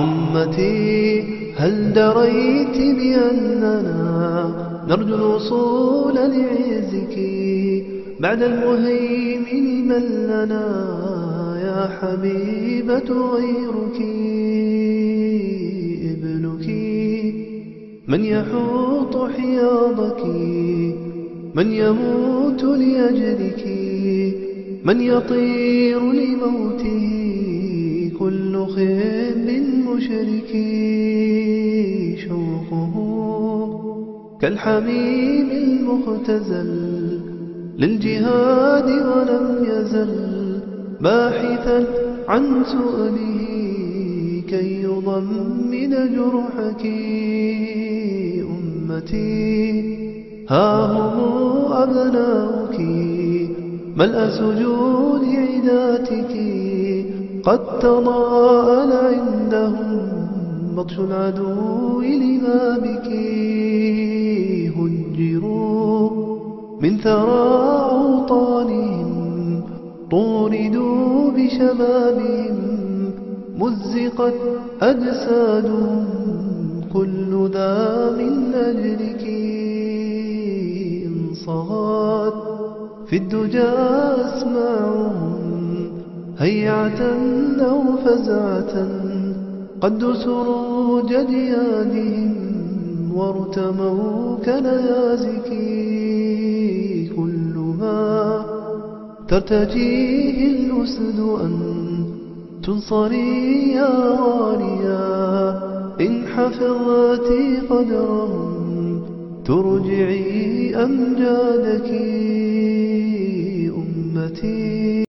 أمتي هل دريت بأننا نرجو الوصول لعزك؟ بعد المهيمن من لنا يا حبيبة غيرك ابنك. من يحوط حياضك؟ من يموت لأجلك؟ من يطير لموته؟ كل خيب مشرك شوقه كالحميم المختزل للجهاد ولم يزل باحثا عن سؤله كي يضمن جرحك أمتي. ها هم أبناؤك ملأ سجود عداتك؟ قد تضاءل عندهم بطش العدو لما بك هجروا من ثرى أوطانهم طوردوا بشبابهم. مزقت أجسادهم كل ذا من أجلك. انصغت في الدجى أسمعهم هيعة أو فزعة قد سروج جيادهم وارتموا كنيازك. كل ما ترتجيه الأسد أن تنصري يا غاليا. إن حفظت قدرهم ترجعي أمجادك.